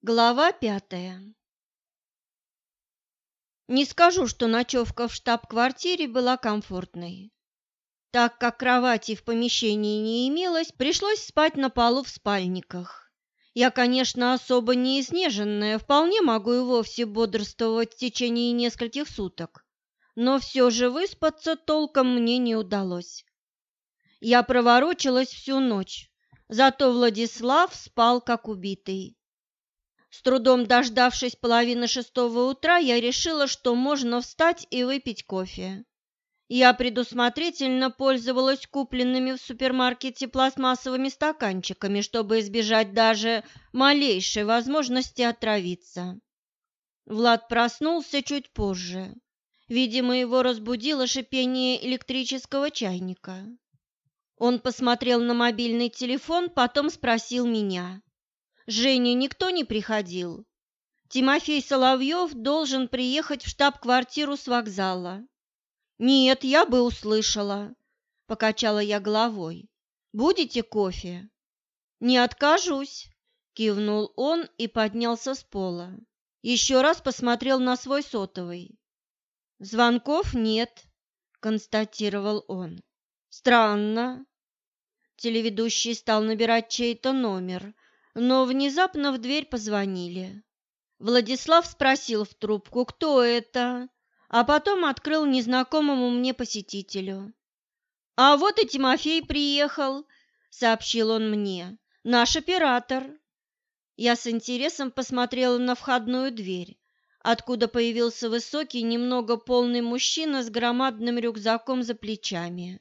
Глава пятая Не скажу, что ночевка в штаб-квартире была комфортной. Так как кровати в помещении не имелось, пришлось спать на полу в спальниках. Я, конечно, особо не изнеженная, вполне могу и вовсе бодрствовать в течение нескольких суток, но все же выспаться толком мне не удалось. Я проворочилась всю ночь, зато Владислав спал как убитый. С трудом дождавшись половины шестого утра, я решила, что можно встать и выпить кофе. Я предусмотрительно пользовалась купленными в супермаркете пластмассовыми стаканчиками, чтобы избежать даже малейшей возможности отравиться. Влад проснулся чуть позже. Видимо, его разбудило шипение электрического чайника. Он посмотрел на мобильный телефон, потом спросил меня. «Жене никто не приходил?» «Тимофей Соловьев должен приехать в штаб-квартиру с вокзала». «Нет, я бы услышала», — покачала я головой. «Будете кофе?» «Не откажусь», — кивнул он и поднялся с пола. Еще раз посмотрел на свой сотовый. «Звонков нет», — констатировал он. «Странно. Телеведущий стал набирать чей-то номер, но внезапно в дверь позвонили. Владислав спросил в трубку, кто это, а потом открыл незнакомому мне посетителю. «А вот и Тимофей приехал», — сообщил он мне, — «наш оператор». Я с интересом посмотрела на входную дверь, откуда появился высокий, немного полный мужчина с громадным рюкзаком за плечами.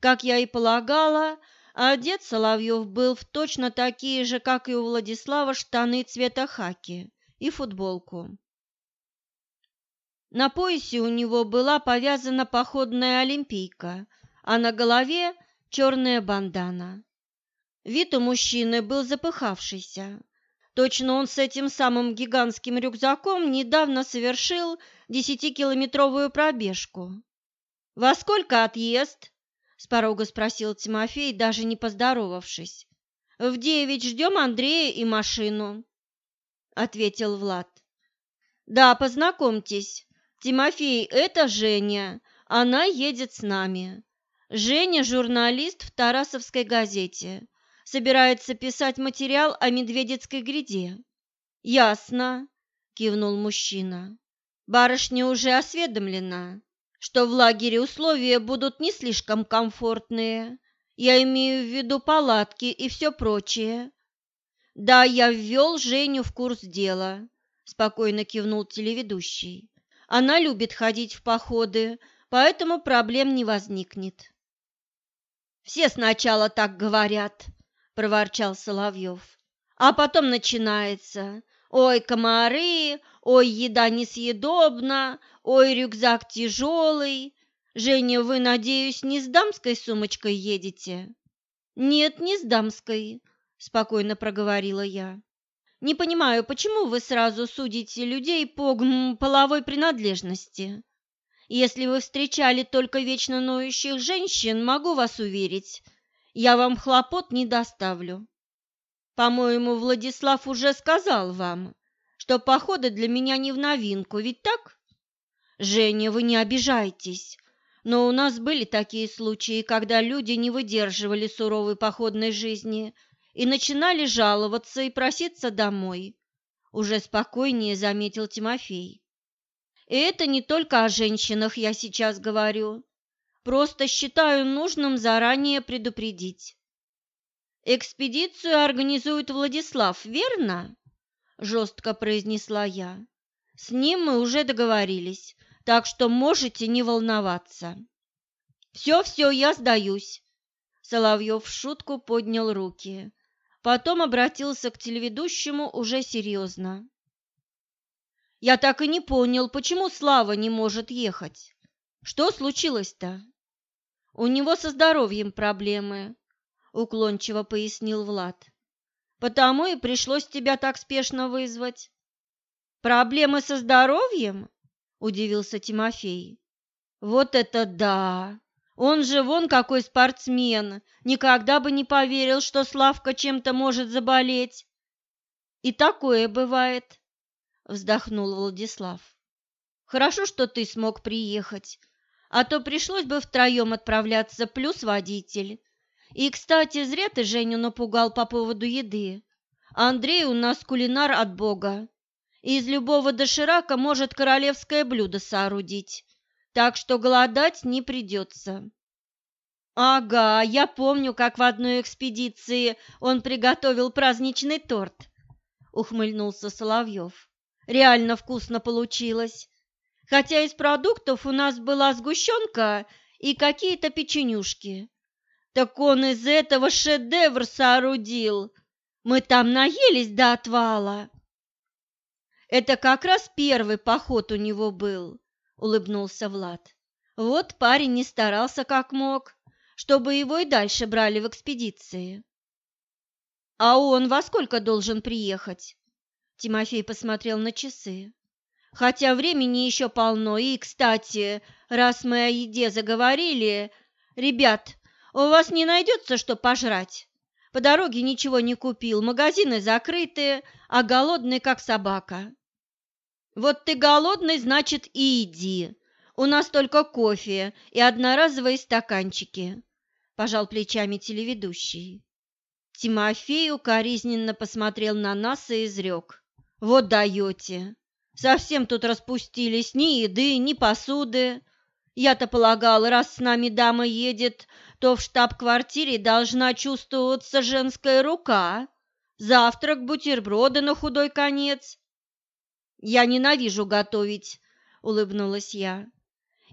Как я и полагала, одет Соловьев был в точно такие же, как и у Владислава, штаны цвета хаки и футболку. На поясе у него была повязана походная олимпийка, а на голове черная бандана. Вид у мужчины был запыхавшийся. Точно он с этим самым гигантским рюкзаком недавно совершил десятикилометровую пробежку. «Во сколько отъезд?» С порога спросил Тимофей, даже не поздоровавшись. В девять ждем Андрея и машину, ответил Влад. Да, познакомьтесь. Тимофей, это Женя. Она едет с нами. Женя журналист в Тарасовской газете. Собирается писать материал о Медведецкой гряде. Ясно, кивнул мужчина. Барышня уже осведомлена что в лагере условия будут не слишком комфортные. Я имею в виду палатки и все прочее. Да, я ввел Женю в курс дела, спокойно кивнул телеведущий. Она любит ходить в походы, поэтому проблем не возникнет. Все сначала так говорят, проворчал Соловьев. А потом начинается. Ой, комары, ой, еда несъедобна, Ой, рюкзак тяжелый. Женя, вы, надеюсь, не с дамской сумочкой едете? Нет, не с дамской, спокойно проговорила я. Не понимаю, почему вы сразу судите людей по гм, половой принадлежности? Если вы встречали только вечно ноющих женщин, могу вас уверить, я вам хлопот не доставлю. По-моему, Владислав уже сказал вам, что походы для меня не в новинку, ведь так? Женя, вы не обижайтесь, но у нас были такие случаи, когда люди не выдерживали суровой походной жизни и начинали жаловаться и проситься домой. Уже спокойнее заметил Тимофей. И это не только о женщинах я сейчас говорю. Просто считаю нужным заранее предупредить. Экспедицию организует Владислав, верно? Жестко произнесла я. С ним мы уже договорились так что можете не волноваться. Все-все, я сдаюсь. Соловьев в шутку поднял руки. Потом обратился к телеведущему уже серьезно. Я так и не понял, почему Слава не может ехать. Что случилось-то? У него со здоровьем проблемы, уклончиво пояснил Влад. Потому и пришлось тебя так спешно вызвать. Проблемы со здоровьем? удивился Тимофей. Вот это да! Он же вон какой спортсмен! Никогда бы не поверил, что Славка чем-то может заболеть. И такое бывает, вздохнул Владислав. Хорошо, что ты смог приехать, а то пришлось бы втроем отправляться, плюс водитель. И, кстати, зря ты Женю напугал по поводу еды. Андрей у нас кулинар от бога. Из любого доширака может королевское блюдо соорудить, так что голодать не придется. Ага, я помню, как в одной экспедиции он приготовил праздничный торт, ухмыльнулся Соловьев. Реально вкусно получилось. Хотя из продуктов у нас была сгущенка и какие-то печенюшки. Так он из этого шедевр соорудил. Мы там наелись до отвала. Это как раз первый поход у него был, улыбнулся Влад. Вот парень не старался как мог, чтобы его и дальше брали в экспедиции. А он во сколько должен приехать? Тимофей посмотрел на часы. Хотя времени еще полно, и, кстати, раз мы о еде заговорили, ребят, у вас не найдется что пожрать? По дороге ничего не купил, магазины закрыты, а голодный как собака. Вот ты голодный, значит, и иди. У нас только кофе и одноразовые стаканчики, пожал плечами телеведущий. Тимофей укоризненно посмотрел на нас и изрек. Вот даете. Совсем тут распустились ни еды, ни посуды. Я-то полагал, раз с нами дама едет, то в штаб-квартире должна чувствоваться женская рука. Завтрак, бутерброды на худой конец. Я ненавижу готовить, улыбнулась я.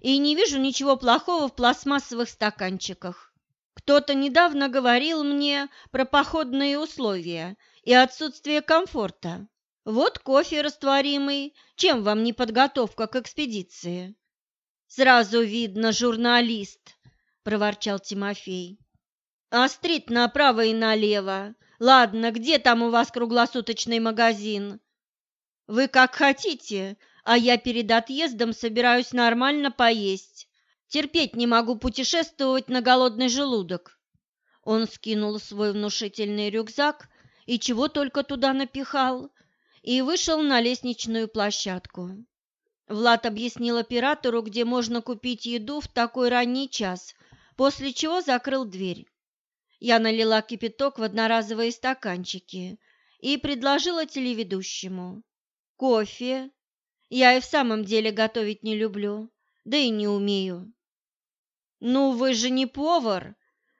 И не вижу ничего плохого в пластмассовых стаканчиках. Кто-то недавно говорил мне про походные условия и отсутствие комфорта. Вот кофе растворимый. Чем вам не подготовка к экспедиции? Сразу видно, журналист, проворчал Тимофей. Острит направо и налево. Ладно, где там у вас круглосуточный магазин? Вы как хотите, а я перед отъездом собираюсь нормально поесть. Терпеть не могу путешествовать на голодный желудок. Он скинул свой внушительный рюкзак и чего только туда напихал и вышел на лестничную площадку. Влад объяснил оператору, где можно купить еду в такой ранний час, после чего закрыл дверь. Я налила кипяток в одноразовые стаканчики и предложила телеведущему. Кофе. Я и в самом деле готовить не люблю, да и не умею. Ну, вы же не повар,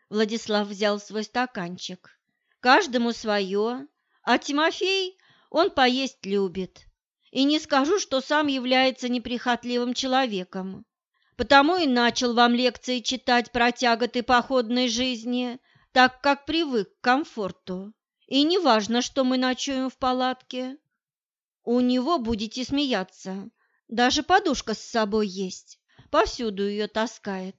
Владислав взял свой стаканчик. Каждому свое, а Тимофей он поесть любит. И не скажу, что сам является неприхотливым человеком. Потому и начал вам лекции читать про тяготы походной жизни, так как привык к комфорту. И не важно, что мы ночуем в палатке. У него будете смеяться. Даже подушка с собой есть. Повсюду ее таскает.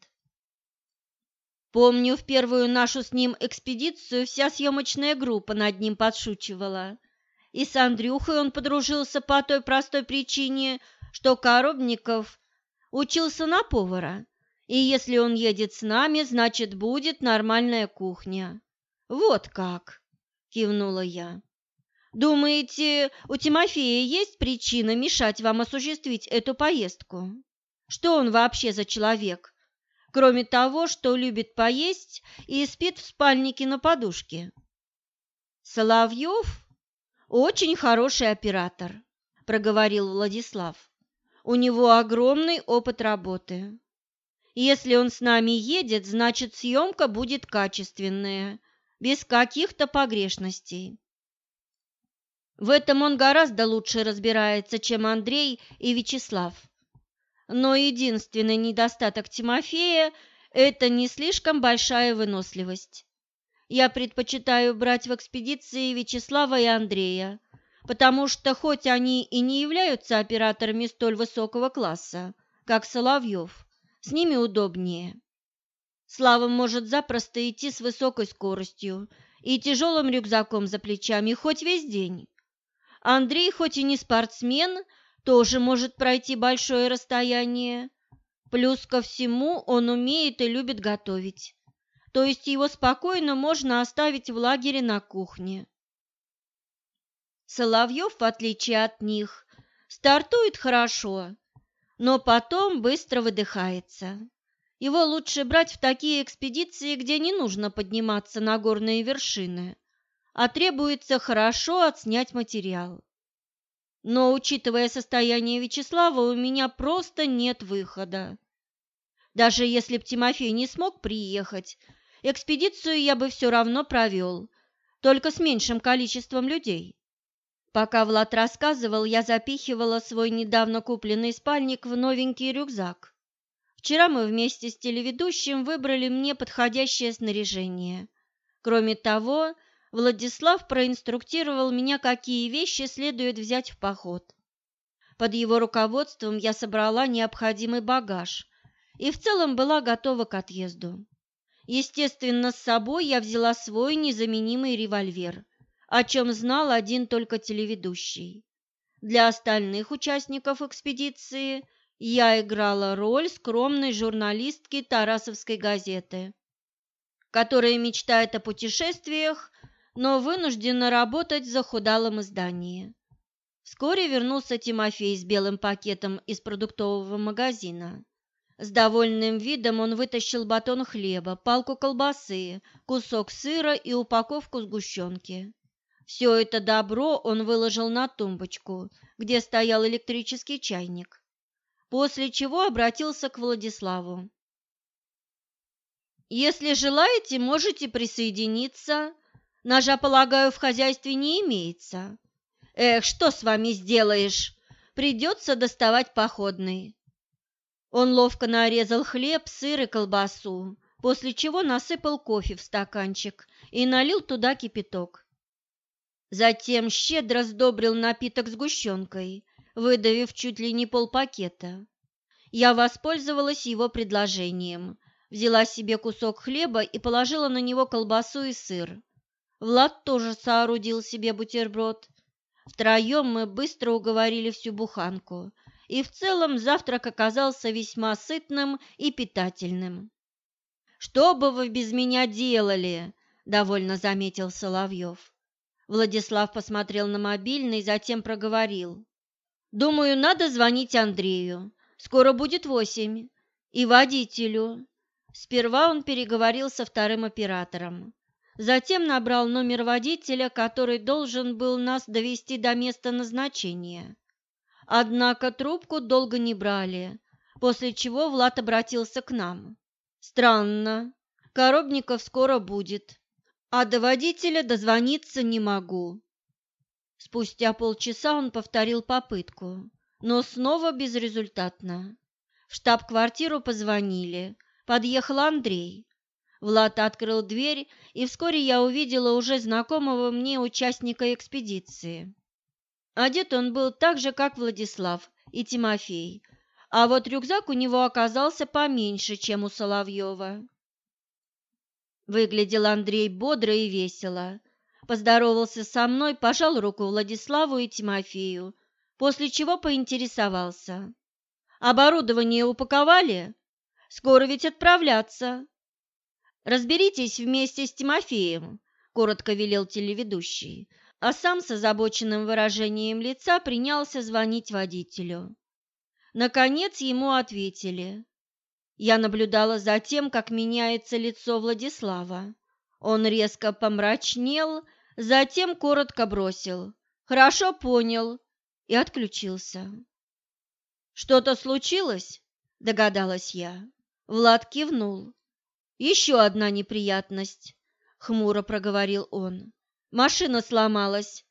Помню, в первую нашу с ним экспедицию вся съемочная группа над ним подшучивала. И с Андрюхой он подружился по той простой причине, что Коробников учился на повара, и если он едет с нами, значит, будет нормальная кухня. Вот как, кивнула я. Думаете, у Тимофея есть причина мешать вам осуществить эту поездку? Что он вообще за человек? Кроме того, что любит поесть и спит в спальнике на подушке. Соловьев очень хороший оператор, проговорил Владислав. У него огромный опыт работы. Если он с нами едет, значит, съемка будет качественная, без каких-то погрешностей. В этом он гораздо лучше разбирается, чем Андрей и Вячеслав. Но единственный недостаток Тимофея – это не слишком большая выносливость. Я предпочитаю брать в экспедиции Вячеслава и Андрея, потому что хоть они и не являются операторами столь высокого класса, как Соловьев, с ними удобнее. Слава может запросто идти с высокой скоростью и тяжелым рюкзаком за плечами хоть весь день. Андрей, хоть и не спортсмен, тоже может пройти большое расстояние. Плюс ко всему он умеет и любит готовить то есть его спокойно можно оставить в лагере на кухне. Соловьев, в отличие от них, стартует хорошо, но потом быстро выдыхается. Его лучше брать в такие экспедиции, где не нужно подниматься на горные вершины, а требуется хорошо отснять материал. Но, учитывая состояние Вячеслава, у меня просто нет выхода. Даже если б Тимофей не смог приехать, экспедицию я бы все равно провел, только с меньшим количеством людей. Пока Влад рассказывал, я запихивала свой недавно купленный спальник в новенький рюкзак. Вчера мы вместе с телеведущим выбрали мне подходящее снаряжение. Кроме того, Владислав проинструктировал меня, какие вещи следует взять в поход. Под его руководством я собрала необходимый багаж и в целом была готова к отъезду. Естественно, с собой я взяла свой незаменимый револьвер, о чем знал один только телеведущий. Для остальных участников экспедиции – я играла роль скромной журналистки Тарасовской газеты, которая мечтает о путешествиях, но вынуждена работать в захудалом издании. Вскоре вернулся Тимофей с белым пакетом из продуктового магазина. С довольным видом он вытащил батон хлеба, палку колбасы, кусок сыра и упаковку сгущенки. Все это добро он выложил на тумбочку, где стоял электрический чайник после чего обратился к Владиславу. «Если желаете, можете присоединиться. Ножа, полагаю, в хозяйстве не имеется. Эх, что с вами сделаешь? Придется доставать походный». Он ловко нарезал хлеб, сыр и колбасу, после чего насыпал кофе в стаканчик и налил туда кипяток. Затем щедро сдобрил напиток сгущенкой выдавив чуть ли не полпакета. Я воспользовалась его предложением, взяла себе кусок хлеба и положила на него колбасу и сыр. Влад тоже соорудил себе бутерброд. Втроем мы быстро уговорили всю буханку, и в целом завтрак оказался весьма сытным и питательным. «Что бы вы без меня делали?» – довольно заметил Соловьев. Владислав посмотрел на мобильный, затем проговорил. Думаю, надо звонить Андрею. Скоро будет восемь. И водителю. Сперва он переговорил со вторым оператором. Затем набрал номер водителя, который должен был нас довести до места назначения. Однако трубку долго не брали, после чего Влад обратился к нам. «Странно. Коробников скоро будет, а до водителя дозвониться не могу. Спустя полчаса он повторил попытку, но снова безрезультатно. В штаб-квартиру позвонили. Подъехал Андрей. Влад открыл дверь, и вскоре я увидела уже знакомого мне участника экспедиции. Одет он был так же, как Владислав и Тимофей, а вот рюкзак у него оказался поменьше, чем у Соловьева. Выглядел Андрей бодро и весело, поздоровался со мной, пожал руку Владиславу и Тимофею, после чего поинтересовался. «Оборудование упаковали? Скоро ведь отправляться». «Разберитесь вместе с Тимофеем», – коротко велел телеведущий, а сам с озабоченным выражением лица принялся звонить водителю. Наконец ему ответили. Я наблюдала за тем, как меняется лицо Владислава. Он резко помрачнел Затем коротко бросил «Хорошо понял» и отключился. «Что-то случилось?» – догадалась я. Влад кивнул. «Еще одна неприятность», – хмуро проговорил он. «Машина сломалась.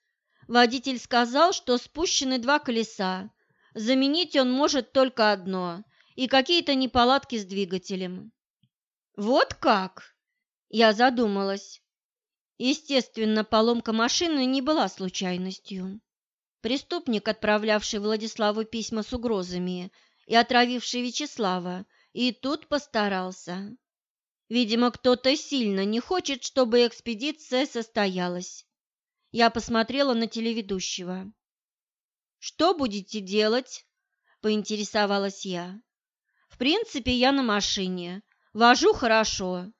Водитель сказал, что спущены два колеса. Заменить он может только одно и какие-то неполадки с двигателем». «Вот как?» Я задумалась. Естественно, поломка машины не была случайностью. Преступник, отправлявший Владиславу письма с угрозами и отравивший Вячеслава, и тут постарался. Видимо, кто-то сильно не хочет, чтобы экспедиция состоялась. Я посмотрела на телеведущего. «Что будете делать?» – поинтересовалась я. «В принципе, я на машине. Вожу хорошо.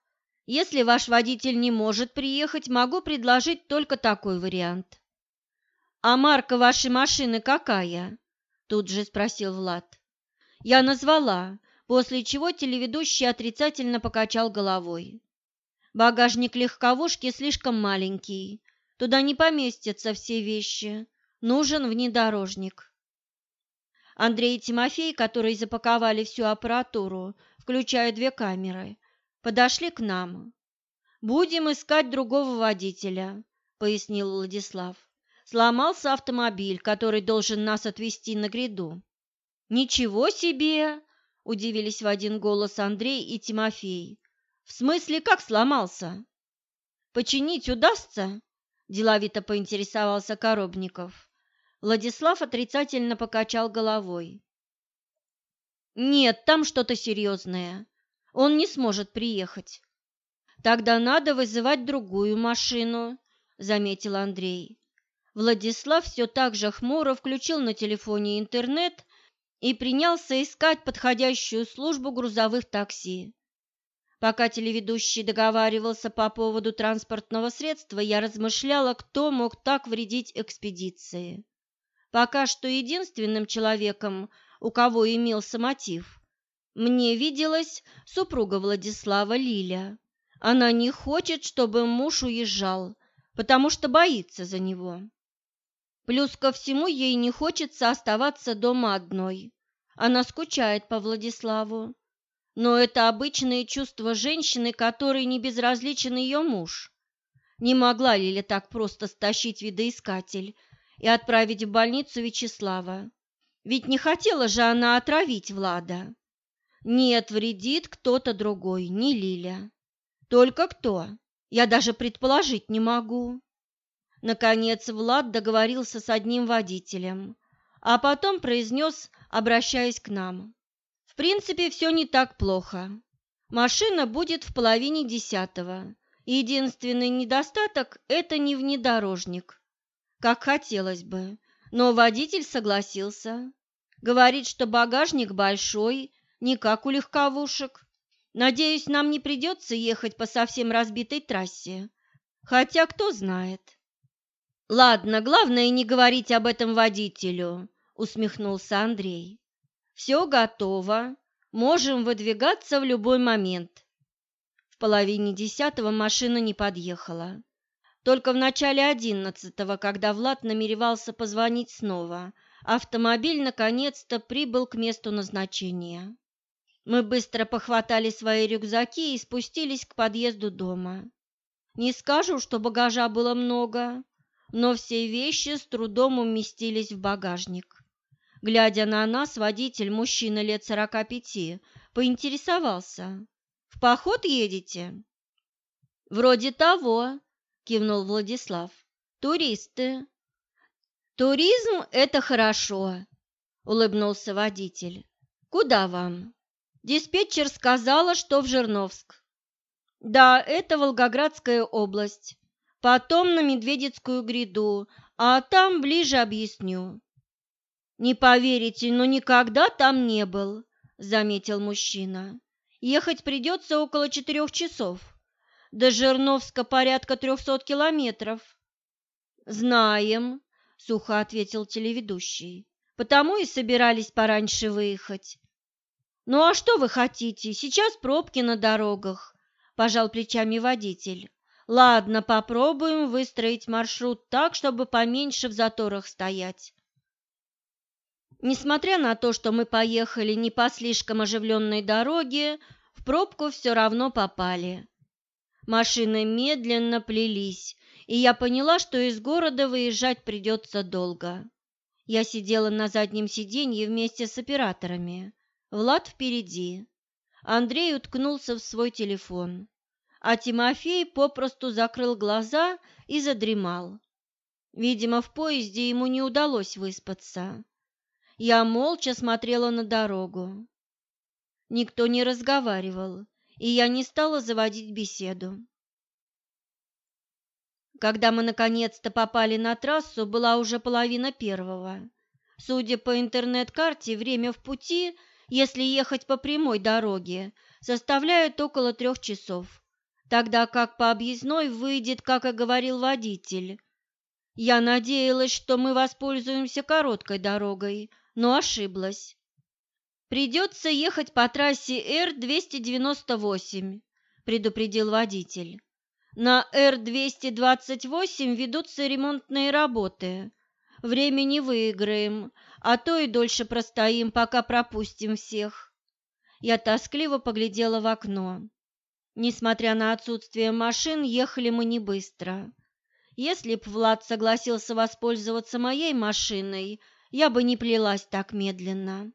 Если ваш водитель не может приехать, могу предложить только такой вариант. «А марка вашей машины какая?» – тут же спросил Влад. Я назвала, после чего телеведущий отрицательно покачал головой. Багажник легковушки слишком маленький, туда не поместятся все вещи, нужен внедорожник. Андрей и Тимофей, которые запаковали всю аппаратуру, включая две камеры, подошли к нам. «Будем искать другого водителя», — пояснил Владислав. «Сломался автомобиль, который должен нас отвезти на гряду». «Ничего себе!» – удивились в один голос Андрей и Тимофей. «В смысле, как сломался?» «Починить удастся?» – деловито поинтересовался Коробников. Владислав отрицательно покачал головой. «Нет, там что-то серьезное. Он не сможет приехать». «Тогда надо вызывать другую машину», – заметил Андрей. Владислав все так же хмуро включил на телефоне интернет и принялся искать подходящую службу грузовых такси. Пока телеведущий договаривался по поводу транспортного средства, я размышляла, кто мог так вредить экспедиции. Пока что единственным человеком, у кого имелся мотив, мне виделась супруга Владислава Лиля. Она не хочет, чтобы муж уезжал, потому что боится за него. Плюс ко всему ей не хочется оставаться дома одной. Она скучает по Владиславу. Но это обычные чувства женщины, которой не безразличен ее муж. Не могла Лиля так просто стащить видоискатель и отправить в больницу Вячеслава. Ведь не хотела же она отравить Влада. Нет, вредит кто-то другой, не Лиля. Только кто? Я даже предположить не могу. Наконец Влад договорился с одним водителем, а потом произнес, обращаясь к нам. В принципе, все не так плохо. Машина будет в половине десятого. Единственный недостаток – это не внедорожник, как хотелось бы, но водитель согласился. Говорит, что багажник большой, не как у легковушек. Надеюсь, нам не придется ехать по совсем разбитой трассе. Хотя кто знает. Ладно, главное не говорить об этом водителю, усмехнулся Андрей. Все готово. Можем выдвигаться в любой момент. В половине десятого машина не подъехала. Только в начале одиннадцатого, когда Влад намеревался позвонить снова, автомобиль наконец-то прибыл к месту назначения. Мы быстро похватали свои рюкзаки и спустились к подъезду дома. Не скажу, что багажа было много, но все вещи с трудом уместились в багажник. Глядя на нас, водитель, мужчина лет сорока пяти, поинтересовался. «В поход едете?» «Вроде того», – кивнул Владислав. «Туристы». «Туризм – это хорошо», – улыбнулся водитель. «Куда вам?» Диспетчер сказала, что в Жирновск. «Да, это Волгоградская область потом на Медведицкую гряду, а там ближе объясню». «Не поверите, но никогда там не был», — заметил мужчина. «Ехать придется около четырех часов. До Жирновска порядка трехсот километров». «Знаем», — сухо ответил телеведущий. «Потому и собирались пораньше выехать». «Ну а что вы хотите? Сейчас пробки на дорогах», – пожал плечами водитель. Ладно, попробуем выстроить маршрут так, чтобы поменьше в заторах стоять. Несмотря на то, что мы поехали не по слишком оживленной дороге, в пробку все равно попали. Машины медленно плелись, и я поняла, что из города выезжать придется долго. Я сидела на заднем сиденье вместе с операторами. Влад впереди. Андрей уткнулся в свой телефон а Тимофей попросту закрыл глаза и задремал. Видимо, в поезде ему не удалось выспаться. Я молча смотрела на дорогу. Никто не разговаривал, и я не стала заводить беседу. Когда мы наконец-то попали на трассу, была уже половина первого. Судя по интернет-карте, время в пути, если ехать по прямой дороге, составляет около трех часов тогда как по объездной выйдет, как и говорил водитель. Я надеялась, что мы воспользуемся короткой дорогой, но ошиблась. Придется ехать по трассе Р-298, предупредил водитель. На Р-228 ведутся ремонтные работы. Времени выиграем, а то и дольше простоим, пока пропустим всех. Я тоскливо поглядела в окно. Несмотря на отсутствие машин, ехали мы не быстро. Если б Влад согласился воспользоваться моей машиной, я бы не плелась так медленно.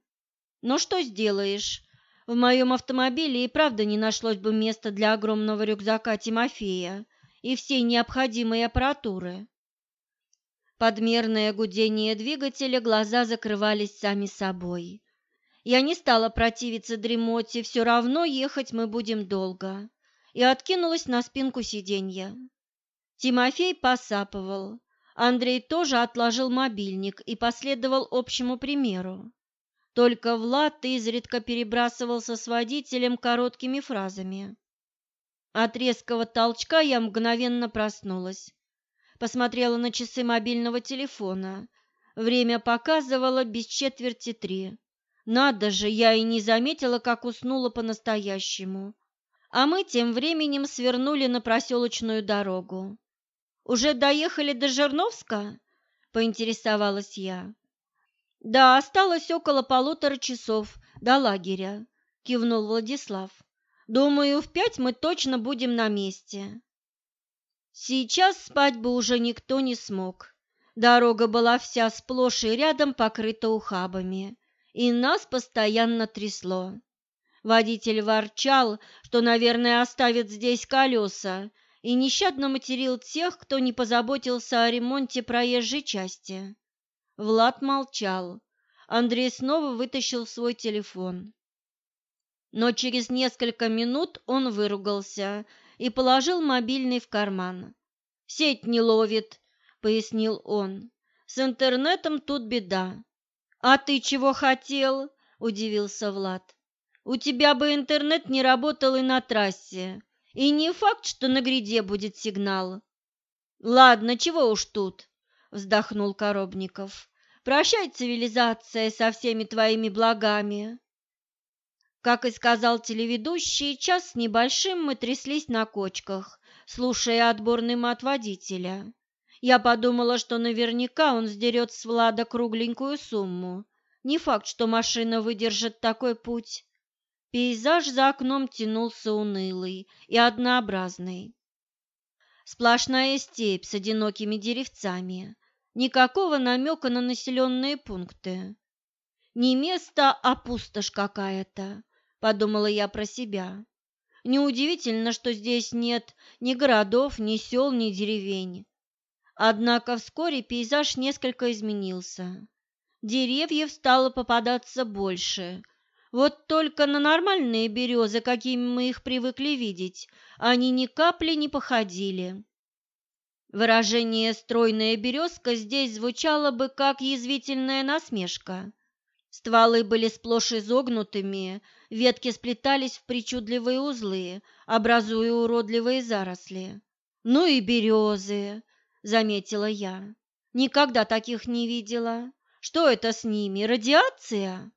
Но что сделаешь? В моем автомобиле и правда не нашлось бы места для огромного рюкзака Тимофея и всей необходимой аппаратуры. Подмерное гудение двигателя, глаза закрывались сами собой. Я не стала противиться дремоте, все равно ехать мы будем долго, и откинулась на спинку сиденья. Тимофей посапывал. Андрей тоже отложил мобильник и последовал общему примеру. Только Влад изредка перебрасывался с водителем короткими фразами. От резкого толчка я мгновенно проснулась. Посмотрела на часы мобильного телефона. Время показывало без четверти три. Надо же, я и не заметила, как уснула по-настоящему. А мы тем временем свернули на проселочную дорогу. «Уже доехали до Жирновска?» – поинтересовалась я. «Да, осталось около полутора часов до лагеря», – кивнул Владислав. «Думаю, в пять мы точно будем на месте». Сейчас спать бы уже никто не смог. Дорога была вся сплошь и рядом покрыта ухабами, и нас постоянно трясло. Водитель ворчал, что, наверное, оставит здесь колеса, и нещадно материл тех, кто не позаботился о ремонте проезжей части. Влад молчал. Андрей снова вытащил свой телефон. Но через несколько минут он выругался и положил мобильный в карман. «Сеть не ловит», — пояснил он. «С интернетом тут беда». «А ты чего хотел?» – удивился Влад. «У тебя бы интернет не работал и на трассе. И не факт, что на гряде будет сигнал. Ладно, чего уж тут, вздохнул Коробников. Прощай, цивилизация, со всеми твоими благами. Как и сказал телеведущий, час с небольшим мы тряслись на кочках, слушая отборный мат водителя. Я подумала, что наверняка он сдерет с Влада кругленькую сумму. Не факт, что машина выдержит такой путь. Пейзаж за окном тянулся унылый и однообразный. Сплошная степь с одинокими деревцами, никакого намека на населенные пункты. Не место, а пустошь какая-то, подумала я про себя. Неудивительно, что здесь нет ни городов, ни сел, ни деревень. Однако вскоре пейзаж несколько изменился. Деревьев стало попадаться больше, вот только на нормальные березы, какими мы их привыкли видеть, они ни капли не походили. Выражение «стройная березка» здесь звучало бы как язвительная насмешка. Стволы были сплошь изогнутыми, ветки сплетались в причудливые узлы, образуя уродливые заросли. «Ну и березы», — заметила я. «Никогда таких не видела. Что это с ними, радиация?»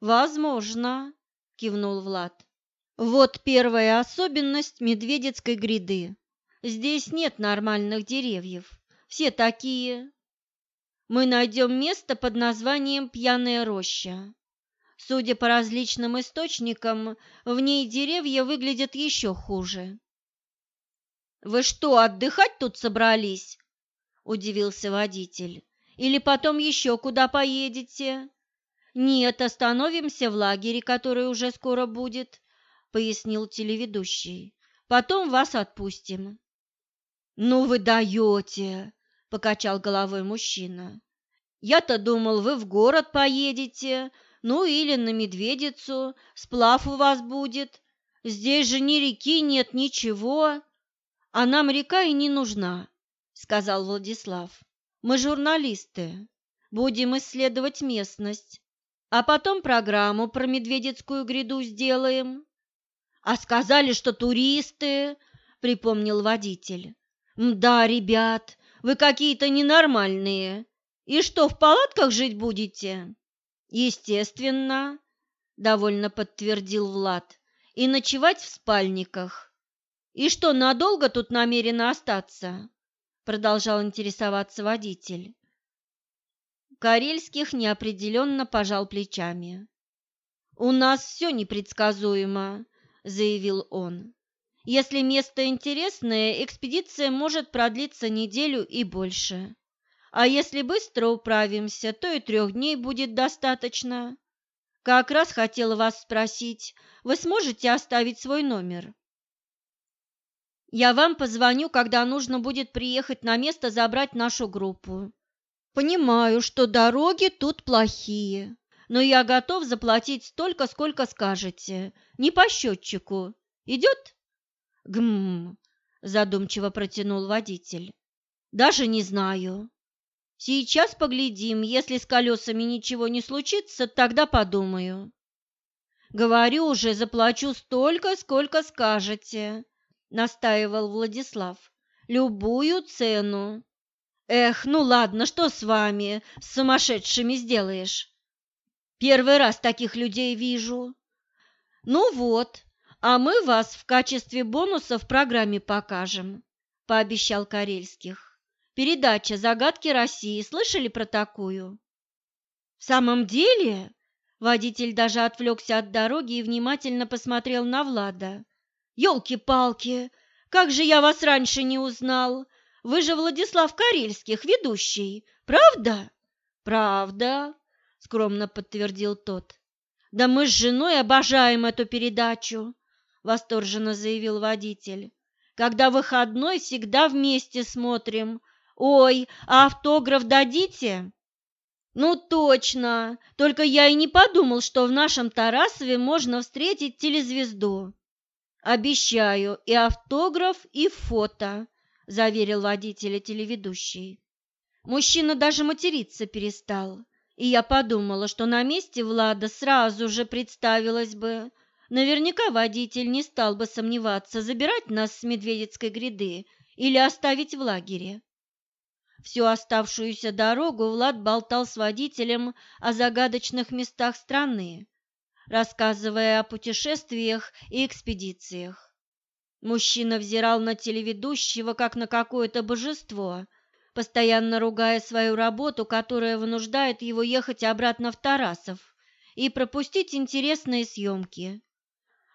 Возможно, кивнул Влад. Вот первая особенность Медведецкой гряды. Здесь нет нормальных деревьев. Все такие. Мы найдем место под названием Пьяная роща. Судя по различным источникам, в ней деревья выглядят еще хуже. «Вы что, отдыхать тут собрались?» – удивился водитель. «Или потом еще куда поедете?» «Нет, остановимся в лагере, который уже скоро будет», — пояснил телеведущий. «Потом вас отпустим». «Ну вы даете!» — покачал головой мужчина. «Я-то думал, вы в город поедете, ну или на Медведицу, сплав у вас будет. Здесь же ни реки нет, ничего. А нам река и не нужна», — сказал Владислав. «Мы журналисты, будем исследовать местность, а потом программу про Медведецкую гряду сделаем. А сказали, что туристы, припомнил водитель. Да, ребят, Вы какие-то ненормальные. И что, в палатках жить будете? Естественно, довольно подтвердил Влад. И ночевать в спальниках. И что, надолго тут намерены остаться? Продолжал интересоваться водитель. Карельских неопределенно пожал плечами. «У нас все непредсказуемо», — заявил он. Если место интересное, экспедиция может продлиться неделю и больше. А если быстро управимся, то и трех дней будет достаточно. Как раз хотела вас спросить, вы сможете оставить свой номер? Я вам позвоню, когда нужно будет приехать на место забрать нашу группу. Понимаю, что дороги тут плохие, но я готов заплатить столько, сколько скажете, не по счетчику. Идет? Гм, задумчиво протянул водитель. Даже не знаю. Сейчас поглядим, если с колесами ничего не случится, тогда подумаю. Говорю уже, заплачу столько, сколько скажете, настаивал Владислав. Любую цену. Эх, ну ладно, что с вами, с сумасшедшими сделаешь? Первый раз таких людей вижу. Ну вот, а мы вас в качестве бонуса в программе покажем, пообещал Карельских. Передача Загадки России. Слышали про такую? В самом деле, водитель даже отвлекся от дороги и внимательно посмотрел на Влада. Ёлки-палки, как же я вас раньше не узнал? Вы же Владислав Карельских, ведущий, правда? Правда, скромно подтвердил тот. Да мы с женой обожаем эту передачу восторженно заявил водитель. Когда выходной, всегда вместе смотрим. Ой, а автограф дадите? Ну точно. Только я и не подумал, что в нашем Тарасове можно встретить телезвезду. Обещаю, и автограф, и фото, заверил водителя телеведущий. Мужчина даже материться перестал, и я подумала, что на месте Влада сразу же представилась бы, Наверняка водитель не стал бы сомневаться, забирать нас с Медведецкой гряды или оставить в лагере. Всю оставшуюся дорогу Влад болтал с водителем о загадочных местах страны, рассказывая о путешествиях и экспедициях. Мужчина взирал на телеведущего, как на какое-то божество, постоянно ругая свою работу, которая вынуждает его ехать обратно в Тарасов и пропустить интересные съемки.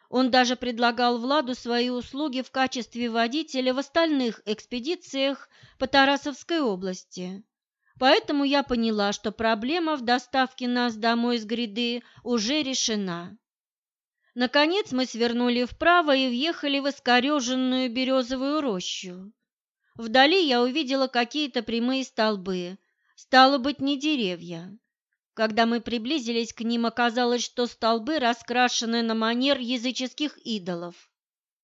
Он даже предлагал Владу свои услуги в качестве водителя в остальных экспедициях по Тарасовской области. Поэтому я поняла, что проблема в доставке нас домой с гряды уже решена. Наконец мы свернули вправо и въехали в искореженную березовую рощу. Вдали я увидела какие-то прямые столбы, стало быть, не деревья. Когда мы приблизились к ним, оказалось, что столбы раскрашены на манер языческих идолов.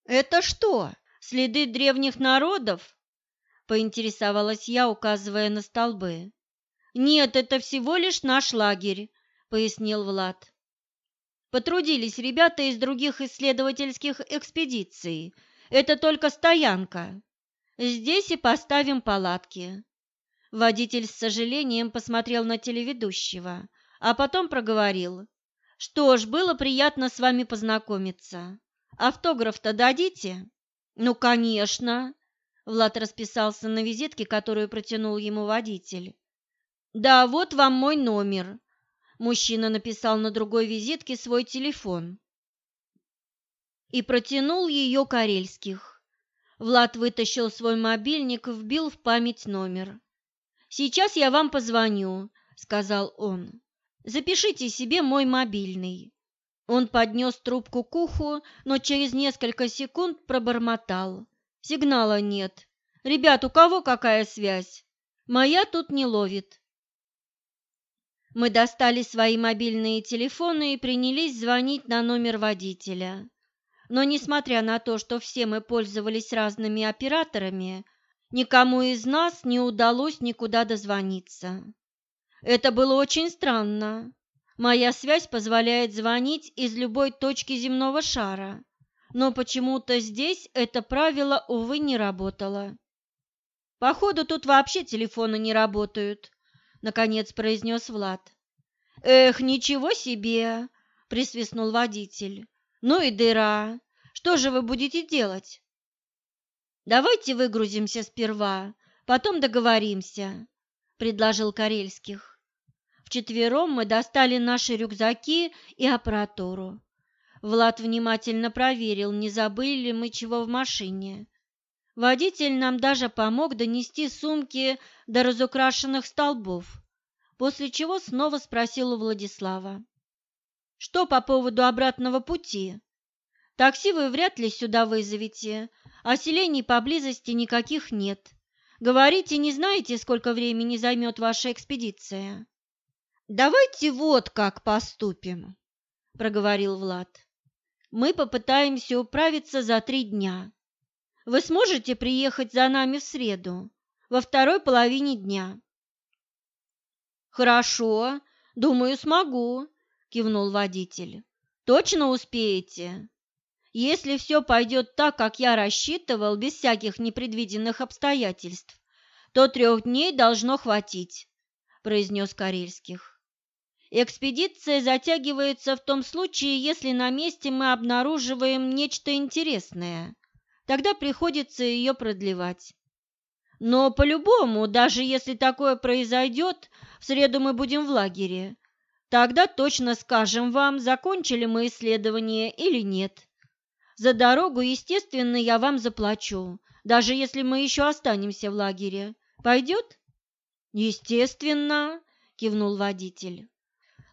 «Это что, следы древних народов?» – поинтересовалась я, указывая на столбы. «Нет, это всего лишь наш лагерь», – пояснил Влад. «Потрудились ребята из других исследовательских экспедиций. Это только стоянка. Здесь и поставим палатки. Водитель с сожалением посмотрел на телеведущего, а потом проговорил. «Что ж, было приятно с вами познакомиться. Автограф-то дадите?» «Ну, конечно!» Влад расписался на визитке, которую протянул ему водитель. «Да, вот вам мой номер». Мужчина написал на другой визитке свой телефон и протянул ее Карельских. Влад вытащил свой мобильник, вбил в память номер. «Сейчас я вам позвоню», — сказал он. «Запишите себе мой мобильный». Он поднес трубку к уху, но через несколько секунд пробормотал. «Сигнала нет. Ребят, у кого какая связь? Моя тут не ловит». Мы достали свои мобильные телефоны и принялись звонить на номер водителя. Но, несмотря на то, что все мы пользовались разными операторами, Никому из нас не удалось никуда дозвониться. Это было очень странно. Моя связь позволяет звонить из любой точки земного шара, но почему-то здесь это правило, увы, не работало. Походу, тут вообще телефоны не работают, наконец произнес Влад. Эх, ничего себе, присвистнул водитель. Ну и дыра. Что же вы будете делать? Давайте выгрузимся сперва, потом договоримся, предложил Карельских. Вчетвером мы достали наши рюкзаки и аппаратуру. Влад внимательно проверил, не забыли ли мы чего в машине. Водитель нам даже помог донести сумки до разукрашенных столбов, после чего снова спросил у Владислава. «Что по поводу обратного пути? Такси вы вряд ли сюда вызовете, а селений поблизости никаких нет. Говорите, не знаете, сколько времени займет ваша экспедиция?» «Давайте вот как поступим», — проговорил Влад. «Мы попытаемся управиться за три дня. Вы сможете приехать за нами в среду, во второй половине дня?» «Хорошо, думаю, смогу», — кивнул водитель. «Точно успеете?» «Если все пойдет так, как я рассчитывал, без всяких непредвиденных обстоятельств, то трех дней должно хватить», — произнес Карельских. «Экспедиция затягивается в том случае, если на месте мы обнаруживаем нечто интересное, тогда приходится ее продлевать. Но по-любому, даже если такое произойдет, в среду мы будем в лагере. Тогда точно скажем вам, закончили мы исследование или нет. За дорогу, естественно, я вам заплачу, даже если мы еще останемся в лагере. Пойдет? Естественно, кивнул водитель.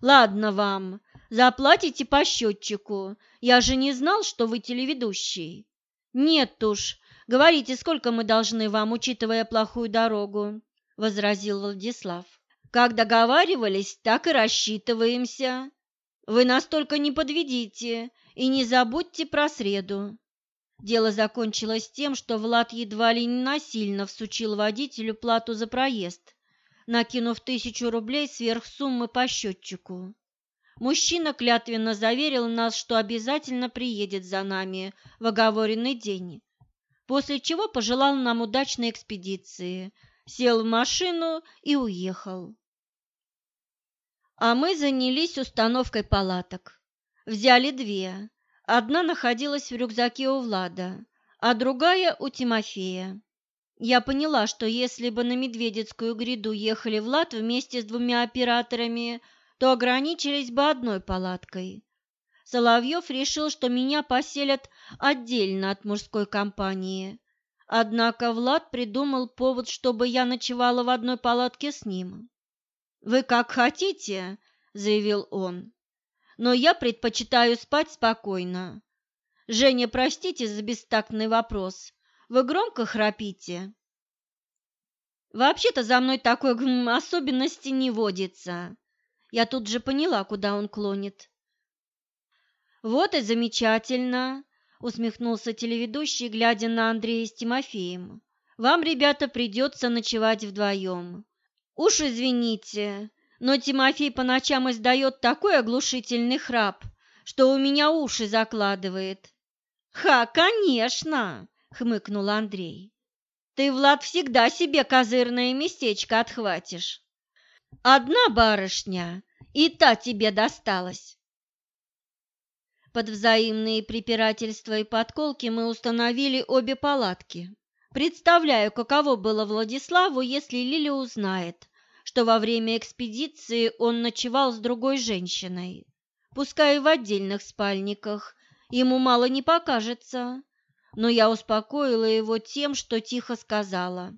Ладно вам, заплатите по счетчику. Я же не знал, что вы телеведущий. «Нет уж, говорите, сколько мы должны вам, учитывая плохую дорогу», — возразил Владислав. «Как договаривались, так и рассчитываемся. Вы настолько не подведите и не забудьте про среду». Дело закончилось тем, что Влад едва ли не насильно всучил водителю плату за проезд, накинув тысячу рублей сверх суммы по счетчику. Мужчина клятвенно заверил нас, что обязательно приедет за нами в оговоренный день, после чего пожелал нам удачной экспедиции, сел в машину и уехал. А мы занялись установкой палаток. Взяли две. Одна находилась в рюкзаке у Влада, а другая у Тимофея. Я поняла, что если бы на Медведецкую гряду ехали Влад вместе с двумя операторами – то ограничились бы одной палаткой. Соловьев решил, что меня поселят отдельно от мужской компании. Однако Влад придумал повод, чтобы я ночевала в одной палатке с ним. «Вы как хотите», — заявил он, — «но я предпочитаю спать спокойно. Женя, простите за бестактный вопрос. Вы громко храпите?» «Вообще-то за мной такой особенности не водится. Я тут же поняла, куда он клонит. «Вот и замечательно!» – усмехнулся телеведущий, глядя на Андрея с Тимофеем. «Вам, ребята, придется ночевать вдвоем. Уж извините, но Тимофей по ночам издает такой оглушительный храп, что у меня уши закладывает». «Ха, конечно!» – хмыкнул Андрей. «Ты, Влад, всегда себе козырное местечко отхватишь». Одна барышня, и та тебе досталась. Под взаимные препирательства и подколки мы установили обе палатки. Представляю, каково было Владиславу, если Лиля узнает, что во время экспедиции он ночевал с другой женщиной. Пускай в отдельных спальниках, ему мало не покажется. Но я успокоила его тем, что тихо сказала.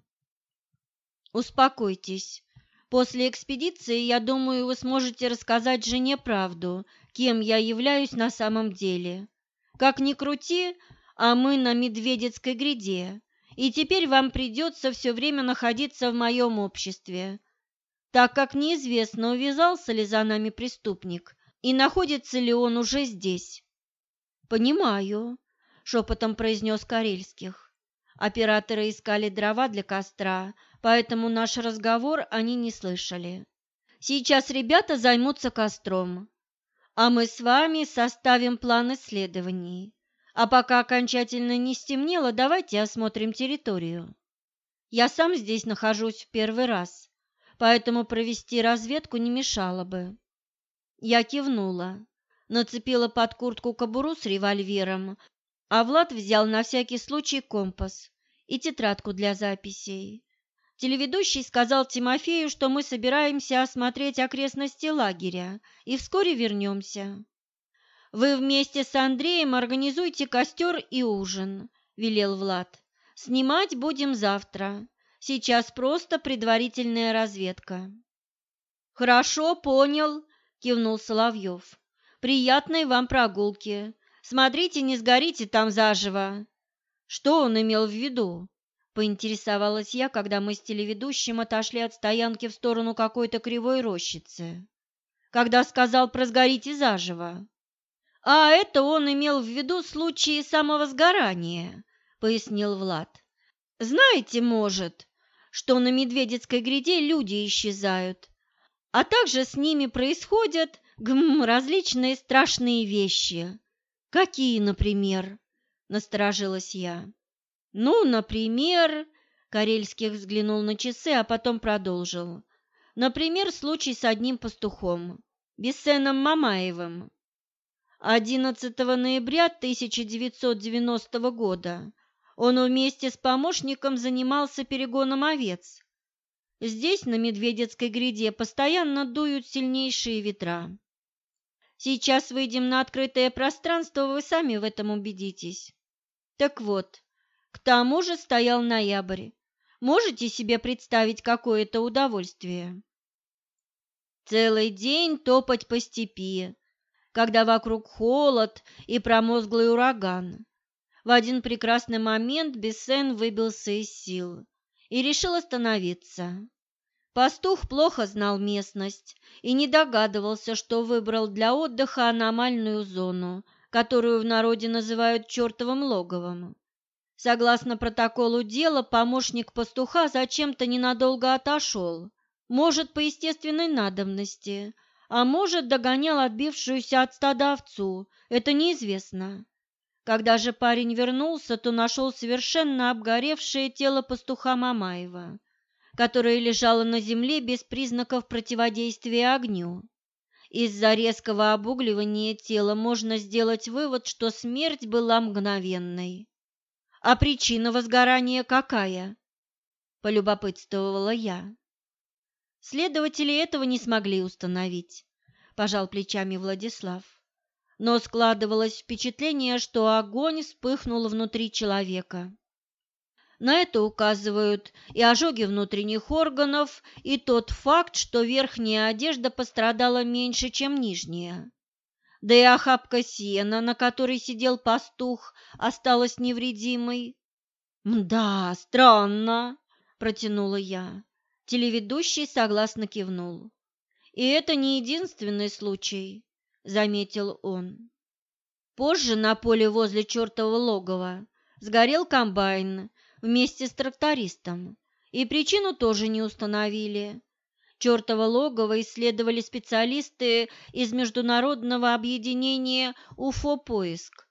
«Успокойтесь, После экспедиции, я думаю, вы сможете рассказать жене правду, кем я являюсь на самом деле. Как ни крути, а мы на Медведецкой гряде, и теперь вам придется все время находиться в моем обществе, так как неизвестно, увязался ли за нами преступник и находится ли он уже здесь. «Понимаю», — шепотом произнес Карельских. Операторы искали дрова для костра, поэтому наш разговор они не слышали. Сейчас ребята займутся костром, а мы с вами составим план исследований. А пока окончательно не стемнело, давайте осмотрим территорию. Я сам здесь нахожусь в первый раз, поэтому провести разведку не мешало бы. Я кивнула, нацепила под куртку кобуру с револьвером, а Влад взял на всякий случай компас и тетрадку для записей. Телеведущий сказал Тимофею, что мы собираемся осмотреть окрестности лагеря и вскоре вернемся. «Вы вместе с Андреем организуйте костер и ужин», – велел Влад. «Снимать будем завтра. Сейчас просто предварительная разведка». «Хорошо, понял», – кивнул Соловьев. «Приятной вам прогулки. Смотрите, не сгорите там заживо». Что он имел в виду? Поинтересовалась я, когда мы с телеведущим отошли от стоянки в сторону какой-то кривой рощицы. Когда сказал про «сгорите заживо». «А это он имел в виду случаи самого сгорания», — пояснил Влад. «Знаете, может, что на Медведецкой гряде люди исчезают, а также с ними происходят гм, различные страшные вещи. Какие, например?» — насторожилась я. «Ну, например...» — Карельских взглянул на часы, а потом продолжил. «Например, случай с одним пастухом, Бессеном Мамаевым. 11 ноября 1990 года он вместе с помощником занимался перегоном овец. Здесь, на Медведецкой гряде, постоянно дуют сильнейшие ветра. Сейчас выйдем на открытое пространство, вы сами в этом убедитесь. Так вот, к тому же стоял ноябрь. Можете себе представить, какое это удовольствие? Целый день топать по степи, когда вокруг холод и промозглый ураган. В один прекрасный момент Бессен выбился из сил и решил остановиться. Пастух плохо знал местность и не догадывался, что выбрал для отдыха аномальную зону, которую в народе называют чертовым логовом. Согласно протоколу дела, помощник пастуха зачем-то ненадолго отошел, может, по естественной надобности, а может, догонял отбившуюся от стада овцу, это неизвестно. Когда же парень вернулся, то нашел совершенно обгоревшее тело пастуха Мамаева, которое лежало на земле без признаков противодействия огню. Из-за резкого обугливания тела можно сделать вывод, что смерть была мгновенной. А причина возгорания какая? Полюбопытствовала я. Следователи этого не смогли установить, пожал плечами Владислав. Но складывалось впечатление, что огонь вспыхнул внутри человека. На это указывают и ожоги внутренних органов, и тот факт, что верхняя одежда пострадала меньше, чем нижняя. Да и охапка сена, на которой сидел пастух, осталась невредимой. «Да, странно», — протянула я. Телеведущий согласно кивнул. «И это не единственный случай», — заметил он. Позже на поле возле чертового логова сгорел комбайн вместе с трактористом, и причину тоже не установили. Чертово логово исследовали специалисты из международного объединения «Уфо-поиск».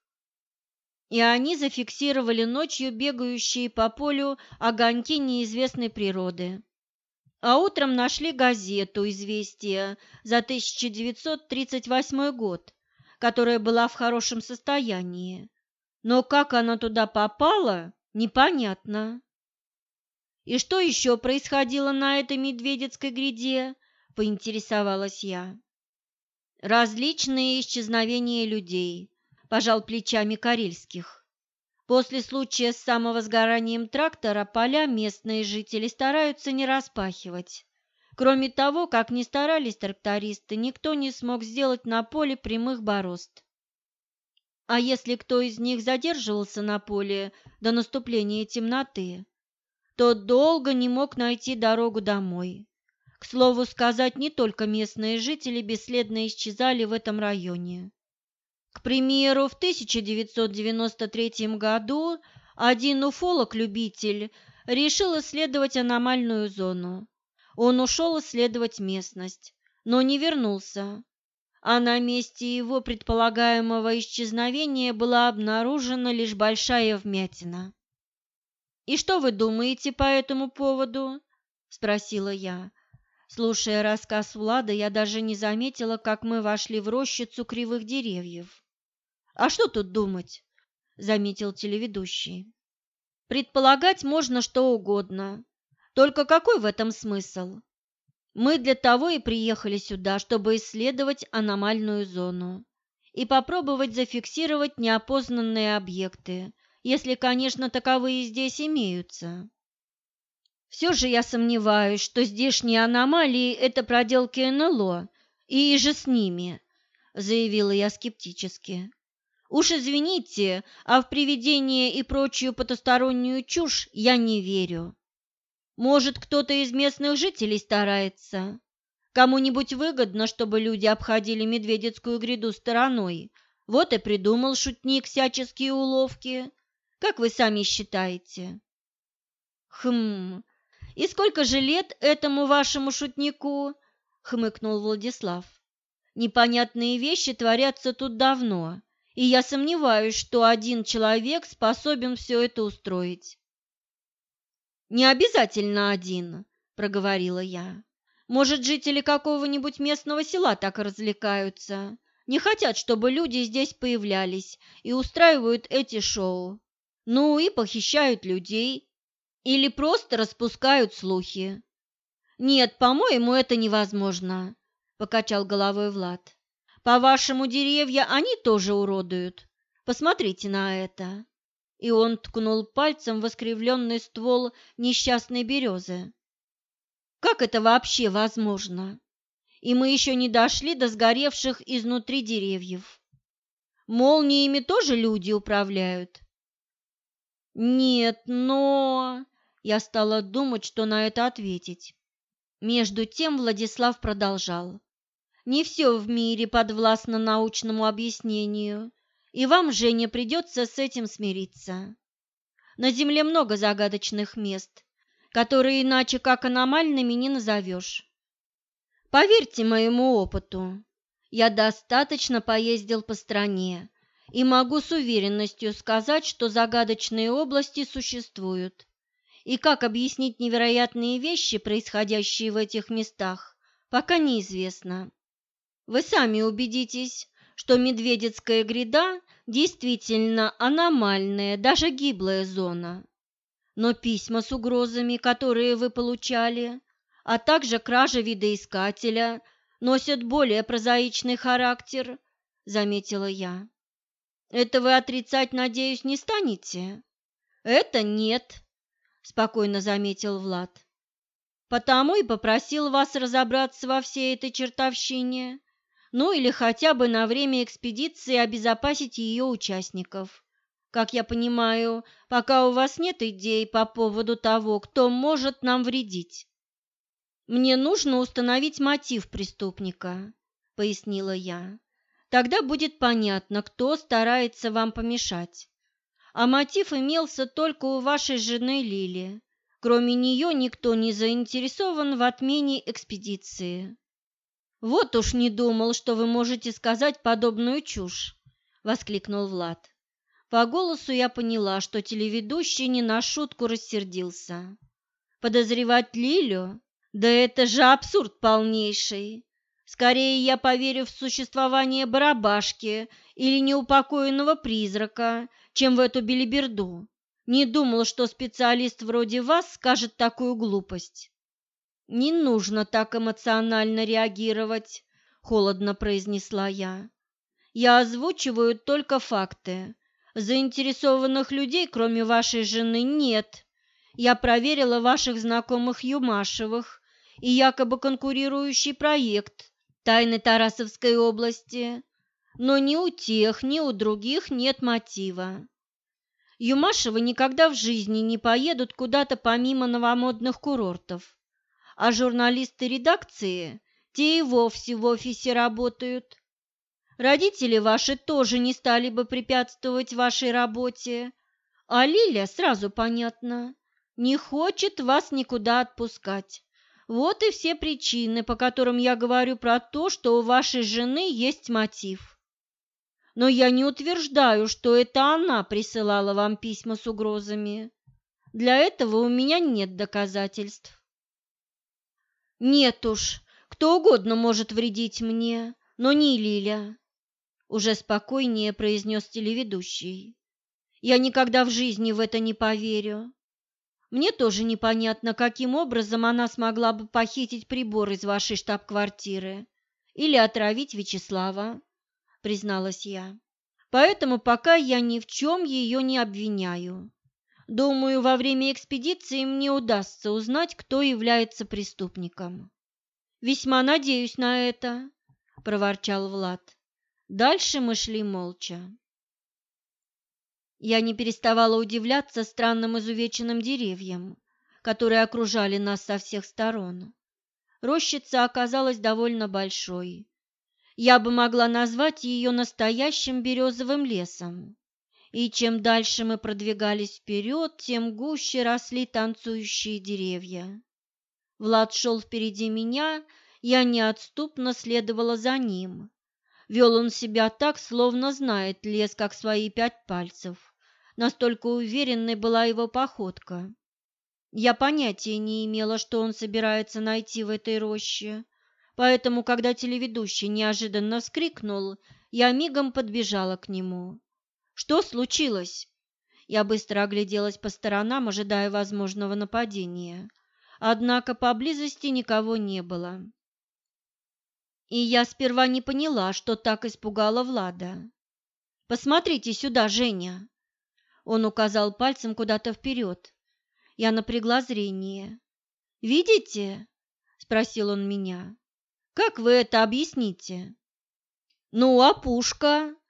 И они зафиксировали ночью бегающие по полю огоньки неизвестной природы а утром нашли газету «Известия» за 1938 год, которая была в хорошем состоянии. Но как она туда попала, непонятно. «И что еще происходило на этой медведецкой гряде?» – поинтересовалась я. «Различные исчезновения людей», – пожал плечами Карельских. После случая с самовозгоранием трактора поля местные жители стараются не распахивать. Кроме того, как ни старались трактористы, никто не смог сделать на поле прямых борозд. А если кто из них задерживался на поле до наступления темноты, то долго не мог найти дорогу домой. К слову сказать, не только местные жители бесследно исчезали в этом районе. К примеру, в 1993 году один уфолог-любитель решил исследовать аномальную зону. Он ушел исследовать местность, но не вернулся, а на месте его предполагаемого исчезновения была обнаружена лишь большая вмятина. И что вы думаете по этому поводу? спросила я. Слушая рассказ Влада, я даже не заметила, как мы вошли в рощицу кривых деревьев. А что тут думать? заметил телеведущий. Предполагать можно что угодно. Только какой в этом смысл? Мы для того и приехали сюда, чтобы исследовать аномальную зону и попробовать зафиксировать неопознанные объекты, если, конечно, таковые здесь имеются. Все же я сомневаюсь, что здешние аномалии – это проделки НЛО, и же с ними, заявила я скептически. Уж извините, а в привидения и прочую потустороннюю чушь я не верю. Может, кто-то из местных жителей старается? Кому-нибудь выгодно, чтобы люди обходили Медведецкую гряду стороной. Вот и придумал шутник всяческие уловки. Как вы сами считаете? Хм, и сколько же лет этому вашему шутнику? Хмыкнул Владислав. Непонятные вещи творятся тут давно, и я сомневаюсь, что один человек способен все это устроить. «Не обязательно один», — проговорила я. «Может, жители какого-нибудь местного села так развлекаются. Не хотят, чтобы люди здесь появлялись и устраивают эти шоу. Ну и похищают людей. Или просто распускают слухи». «Нет, по-моему, это невозможно», — покачал головой Влад. «По-вашему, деревья они тоже уродуют? Посмотрите на это» и он ткнул пальцем в искривленный ствол несчастной березы. Как это вообще возможно? И мы еще не дошли до сгоревших изнутри деревьев. Молниями тоже люди управляют? Нет, но... Я стала думать, что на это ответить. Между тем Владислав продолжал. Не все в мире подвластно научному объяснению, и вам, Женя, придется с этим смириться. На Земле много загадочных мест, которые иначе как аномальными не назовешь. Поверьте моему опыту, я достаточно поездил по стране и могу с уверенностью сказать, что загадочные области существуют. И как объяснить невероятные вещи, происходящие в этих местах, пока неизвестно. Вы сами убедитесь, что Медведецкая гряда действительно аномальная, даже гиблая зона. Но письма с угрозами, которые вы получали, а также кража видоискателя, носят более прозаичный характер, заметила я. Это вы отрицать, надеюсь, не станете? Это нет, спокойно заметил Влад. Потому и попросил вас разобраться во всей этой чертовщине ну или хотя бы на время экспедиции обезопасить ее участников. Как я понимаю, пока у вас нет идей по поводу того, кто может нам вредить. Мне нужно установить мотив преступника, пояснила я. Тогда будет понятно, кто старается вам помешать. А мотив имелся только у вашей жены Лили. Кроме нее никто не заинтересован в отмене экспедиции. «Вот уж не думал, что вы можете сказать подобную чушь!» – воскликнул Влад. По голосу я поняла, что телеведущий не на шутку рассердился. «Подозревать Лилю? Да это же абсурд полнейший! Скорее я поверю в существование барабашки или неупокоенного призрака, чем в эту белиберду. Не думал, что специалист вроде вас скажет такую глупость». «Не нужно так эмоционально реагировать», – холодно произнесла я. «Я озвучиваю только факты. Заинтересованных людей, кроме вашей жены, нет. Я проверила ваших знакомых Юмашевых и якобы конкурирующий проект «Тайны Тарасовской области», но ни у тех, ни у других нет мотива. Юмашевы никогда в жизни не поедут куда-то помимо новомодных курортов а журналисты редакции, те и вовсе в офисе работают. Родители ваши тоже не стали бы препятствовать вашей работе, а Лиля, сразу понятно, не хочет вас никуда отпускать. Вот и все причины, по которым я говорю про то, что у вашей жены есть мотив. Но я не утверждаю, что это она присылала вам письма с угрозами. Для этого у меня нет доказательств. Нет уж, кто угодно может вредить мне, но не Лиля, уже спокойнее произнес телеведущий. Я никогда в жизни в это не поверю. Мне тоже непонятно, каким образом она смогла бы похитить прибор из вашей штаб-квартиры или отравить Вячеслава, призналась я. Поэтому пока я ни в чем ее не обвиняю. Думаю, во время экспедиции мне удастся узнать, кто является преступником. Весьма надеюсь на это, проворчал Влад. Дальше мы шли молча. Я не переставала удивляться странным изувеченным деревьям, которые окружали нас со всех сторон. Рощица оказалась довольно большой. Я бы могла назвать ее настоящим березовым лесом. И чем дальше мы продвигались вперед, тем гуще росли танцующие деревья. Влад шел впереди меня, я неотступно следовала за ним. Вел он себя так, словно знает лес, как свои пять пальцев. Настолько уверенной была его походка. Я понятия не имела, что он собирается найти в этой роще, поэтому, когда телеведущий неожиданно вскрикнул, я мигом подбежала к нему. «Что случилось?» Я быстро огляделась по сторонам, ожидая возможного нападения. Однако поблизости никого не было. И я сперва не поняла, что так испугало Влада. «Посмотрите сюда, Женя!» Он указал пальцем куда-то вперед. Я напрягла зрение. «Видите?» – спросил он меня. «Как вы это объясните?» «Ну, а пушка?» –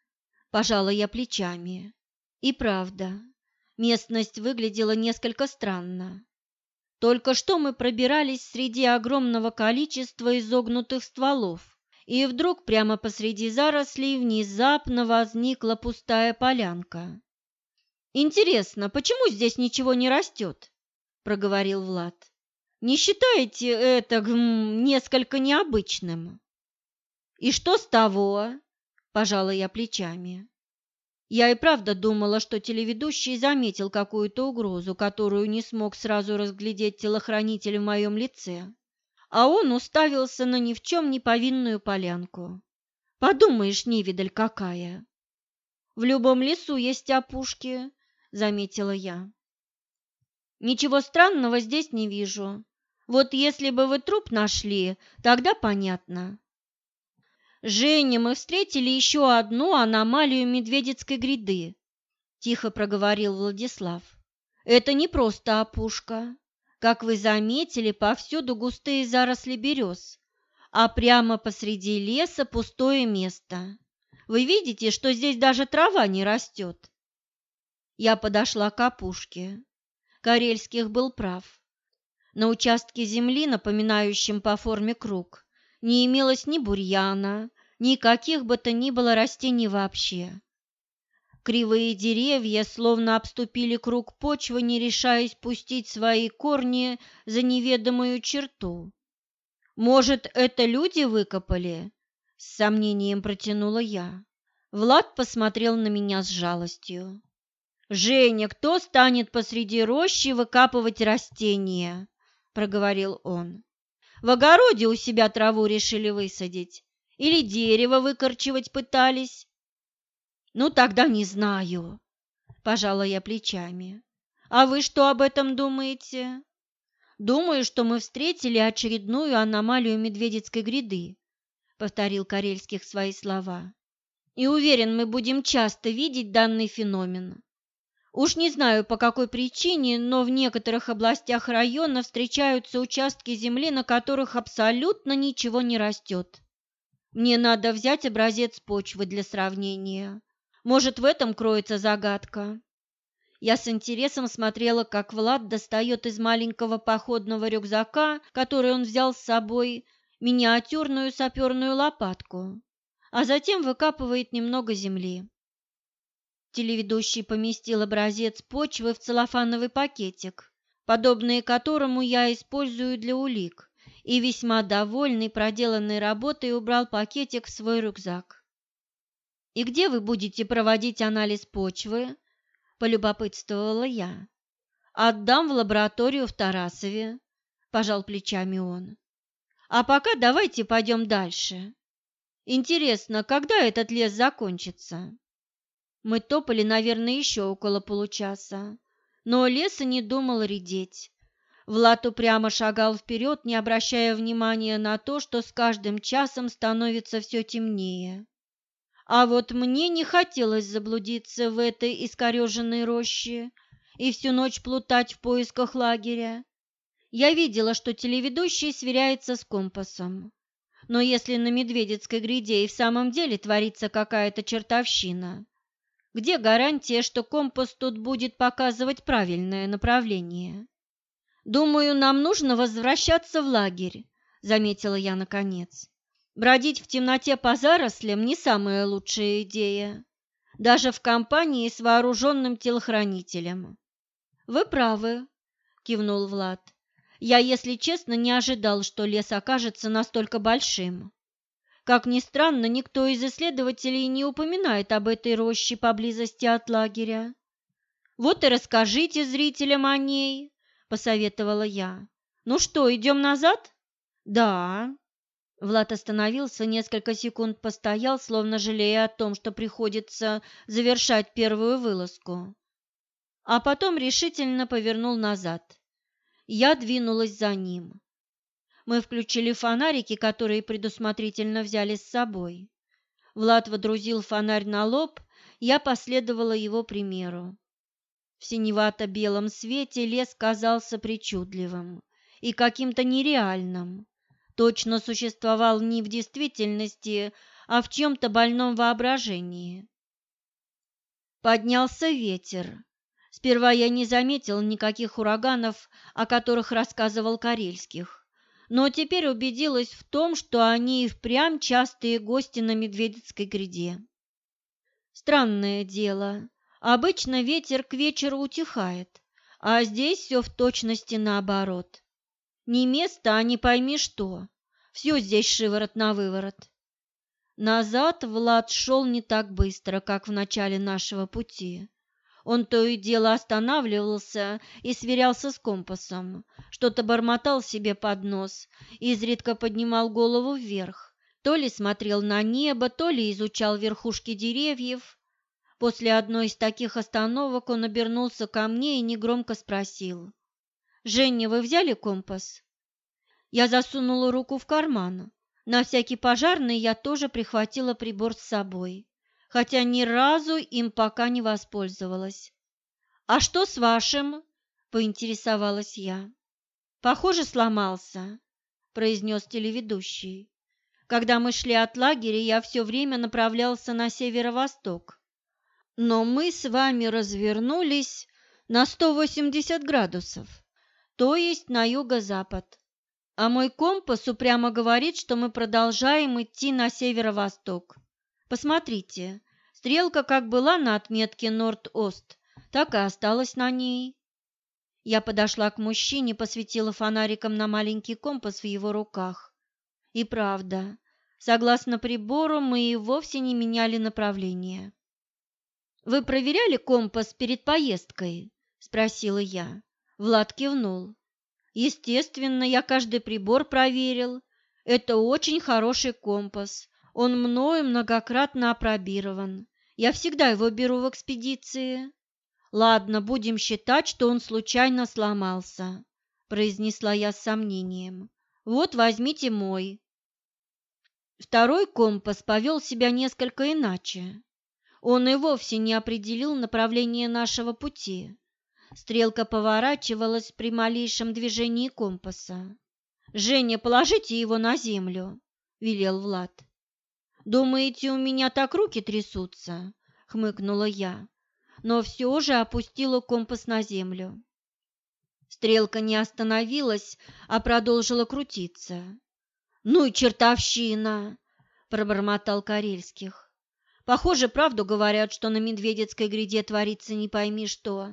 пожала я плечами. И правда, местность выглядела несколько странно. Только что мы пробирались среди огромного количества изогнутых стволов, и вдруг прямо посреди зарослей внезапно возникла пустая полянка. «Интересно, почему здесь ничего не растет?» – проговорил Влад. «Не считаете это гм, несколько необычным?» «И что с того?» – пожала я плечами. Я и правда думала, что телеведущий заметил какую-то угрозу, которую не смог сразу разглядеть телохранитель в моем лице. А он уставился на ни в чем не повинную полянку. Подумаешь, невидаль какая! В любом лесу есть опушки, заметила я. Ничего странного здесь не вижу. Вот если бы вы труп нашли, тогда понятно. Женя, мы встретили еще одну аномалию Медведицкой гряды, тихо проговорил Владислав. Это не просто опушка. Как вы заметили, повсюду густые заросли берез, а прямо посреди леса пустое место. Вы видите, что здесь даже трава не растет. Я подошла к опушке. Карельских был прав. На участке земли, напоминающем по форме круг, не имелось ни бурьяна, ни каких бы то ни было растений вообще. Кривые деревья словно обступили круг почвы, не решаясь пустить свои корни за неведомую черту. «Может, это люди выкопали?» — с сомнением протянула я. Влад посмотрел на меня с жалостью. «Женя, кто станет посреди рощи выкапывать растения?» – проговорил он. «В огороде у себя траву решили высадить? Или дерево выкорчевать пытались?» «Ну, тогда не знаю», – пожала я плечами. «А вы что об этом думаете?» «Думаю, что мы встретили очередную аномалию Медведицкой гряды», – повторил Карельских свои слова. «И уверен, мы будем часто видеть данный феномен. Уж не знаю по какой причине, но в некоторых областях района встречаются участки земли, на которых абсолютно ничего не растет. Мне надо взять образец почвы для сравнения. Может, в этом кроется загадка. Я с интересом смотрела, как Влад достает из маленького походного рюкзака, который он взял с собой, миниатюрную саперную лопатку, а затем выкапывает немного земли. Телеведущий поместил образец почвы в целлофановый пакетик, подобный которому я использую для улик, и весьма довольный проделанной работой убрал пакетик в свой рюкзак. «И где вы будете проводить анализ почвы?» – полюбопытствовала я. отдам в лабораторию в Тарасове, пожал плечами он. А пока давайте пойдем дальше. Интересно, когда этот лес закончится? Мы топали, наверное, еще около получаса, но лес и не думал редеть. Влад упрямо шагал вперед, не обращая внимания на то, что с каждым часом становится все темнее. А вот мне не хотелось заблудиться в этой искореженной роще и всю ночь плутать в поисках лагеря. Я видела, что телеведущий сверяется с компасом. Но если на Медведецкой гряде и в самом деле творится какая-то чертовщина, где гарантия, что компас тут будет показывать правильное направление? Думаю, нам нужно возвращаться в лагерь, заметила я наконец. Бродить в темноте по зарослям не самая лучшая идея, даже в компании с вооруженным телохранителем. Вы правы, кивнул Влад. Я, если честно, не ожидал, что лес окажется настолько большим. Как ни странно, никто из исследователей не упоминает об этой роще поблизости от лагеря. Вот и расскажите зрителям о ней, посоветовала я. Ну что, идем назад? Да. Влад остановился, несколько секунд постоял, словно жалея о том, что приходится завершать первую вылазку. А потом решительно повернул назад. Я двинулась за ним. Мы включили фонарики, которые предусмотрительно взяли с собой. Влад водрузил фонарь на лоб, я последовала его примеру. В синевато-белом свете лес казался причудливым и каким-то нереальным. Точно существовал не в действительности, а в чем-то больном воображении. Поднялся ветер. Сперва я не заметил никаких ураганов, о которых рассказывал Карельских но теперь убедилась в том, что они и впрямь частые гости на Медведицкой гряде. Странное дело, обычно ветер к вечеру утихает, а здесь все в точности наоборот. Не место, а не пойми что, все здесь шиворот на выворот. Назад Влад шел не так быстро, как в начале нашего пути. Он то и дело останавливался и сверялся с компасом, что-то бормотал себе под нос, изредка поднимал голову вверх, то ли смотрел на небо, то ли изучал верхушки деревьев. После одной из таких остановок он обернулся ко мне и негромко спросил. «Женя, вы взяли компас?» Я засунула руку в карман. На всякий пожарный я тоже прихватила прибор с собой хотя ни разу им пока не воспользовалась. «А что с вашим?» – поинтересовалась я. «Похоже, сломался», – произнес телеведущий. «Когда мы шли от лагеря, я все время направлялся на северо-восток. Но мы с вами развернулись на 180 градусов, то есть на юго-запад. А мой компас упрямо говорит, что мы продолжаем идти на северо-восток. Посмотрите, стрелка как была на отметке Норд-Ост, так и осталась на ней. Я подошла к мужчине, посветила фонариком на маленький компас в его руках. И правда, согласно прибору, мы и вовсе не меняли направление. «Вы проверяли компас перед поездкой?» – спросила я. Влад кивнул. «Естественно, я каждый прибор проверил. Это очень хороший компас. Он мною многократно опробирован. Я всегда его беру в экспедиции. Ладно, будем считать, что он случайно сломался, произнесла я с сомнением. Вот возьмите мой. Второй компас повел себя несколько иначе. Он и вовсе не определил направление нашего пути. Стрелка поворачивалась при малейшем движении компаса. «Женя, положите его на землю», — велел Влад. «Думаете, у меня так руки трясутся?» — хмыкнула я, но все же опустила компас на землю. Стрелка не остановилась, а продолжила крутиться. «Ну и чертовщина!» — пробормотал Карельских. «Похоже, правду говорят, что на Медведецкой гряде творится не пойми что.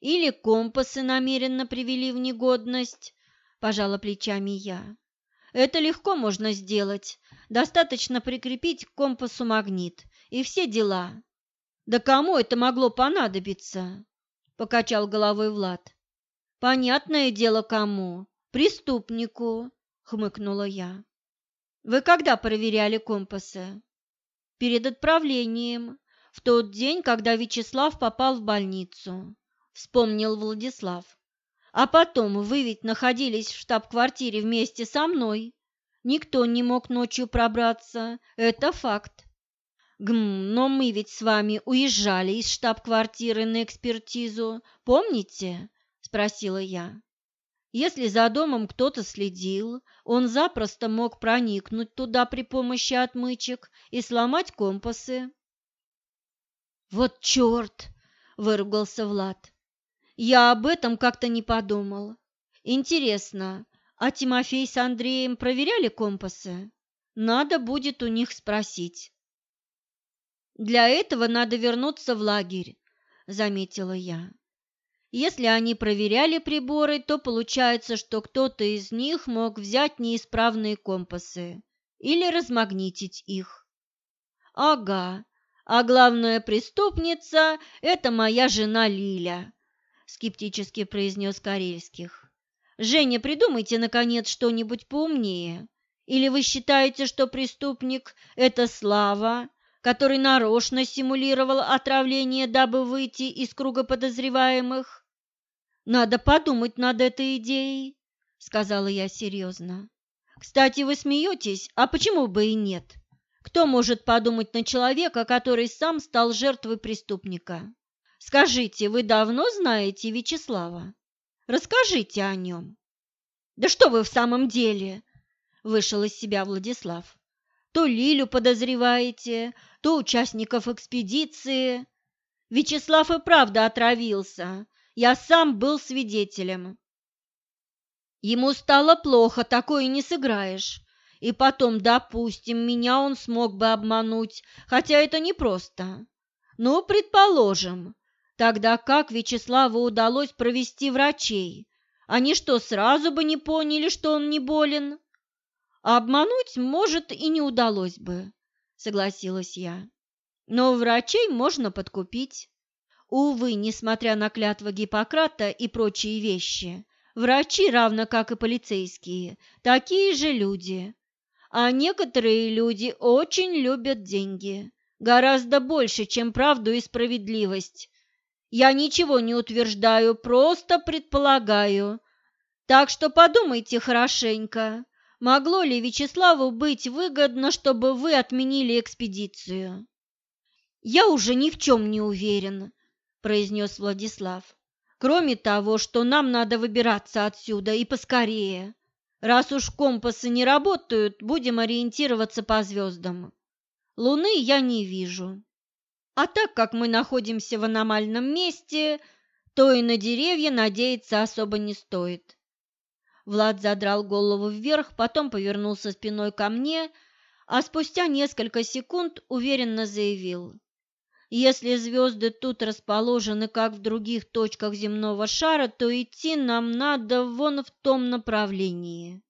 Или компасы намеренно привели в негодность», — пожала плечами я. «Это легко можно сделать, Достаточно прикрепить к компасу магнит, и все дела. Да кому это могло понадобиться? покачал головой Влад. Понятное дело, кому? Преступнику, хмыкнула я. Вы когда проверяли компасы? Перед отправлением, в тот день, когда Вячеслав попал в больницу, вспомнил Владислав. А потом вы ведь находились в штаб-квартире вместе со мной. Никто не мог ночью пробраться, это факт. Гм, но мы ведь с вами уезжали из штаб-квартиры на экспертизу, помните? спросила я. Если за домом кто-то следил, он запросто мог проникнуть туда при помощи отмычек и сломать компасы. «Вот черт!» – выругался Влад. «Я об этом как-то не подумал. Интересно, а Тимофей с Андреем проверяли компасы? Надо будет у них спросить». «Для этого надо вернуться в лагерь», – заметила я. Если они проверяли приборы, то получается, что кто-то из них мог взять неисправные компасы или размагнитить их. Ага, а главная преступница – это моя жена Лиля, скептически произнес Карельских. Женя, придумайте, наконец, что-нибудь поумнее. Или вы считаете, что преступник – это Слава, который нарочно симулировал отравление, дабы выйти из круга подозреваемых? Надо подумать над этой идеей, сказала я серьезно. Кстати, вы смеетесь, а почему бы и нет? Кто может подумать на человека, который сам стал жертвой преступника? Скажите, вы давно знаете Вячеслава? Расскажите о нем. Да что вы в самом деле? Вышел из себя Владислав. То Лилю подозреваете, то участников экспедиции. Вячеслав и правда отравился, я сам был свидетелем. Ему стало плохо, такое не сыграешь. И потом, допустим, меня он смог бы обмануть, хотя это непросто. Ну, предположим. Тогда как Вячеславу удалось провести врачей? Они что, сразу бы не поняли, что он не болен? Обмануть, может, и не удалось бы, согласилась я. Но врачей можно подкупить. Увы, несмотря на клятвы Гиппократа и прочие вещи, врачи, равно как и полицейские, такие же люди. А некоторые люди очень любят деньги, гораздо больше, чем правду и справедливость. Я ничего не утверждаю, просто предполагаю. Так что подумайте хорошенько, могло ли Вячеславу быть выгодно, чтобы вы отменили экспедицию? Я уже ни в чем не уверен, произнес Владислав. Кроме того, что нам надо выбираться отсюда и поскорее. Раз уж компасы не работают, будем ориентироваться по звездам. Луны я не вижу. А так как мы находимся в аномальном месте, то и на деревья надеяться особо не стоит. Влад задрал голову вверх, потом повернулся спиной ко мне, а спустя несколько секунд уверенно заявил. Если звезды тут расположены, как в других точках земного шара, то идти нам надо вон в том направлении.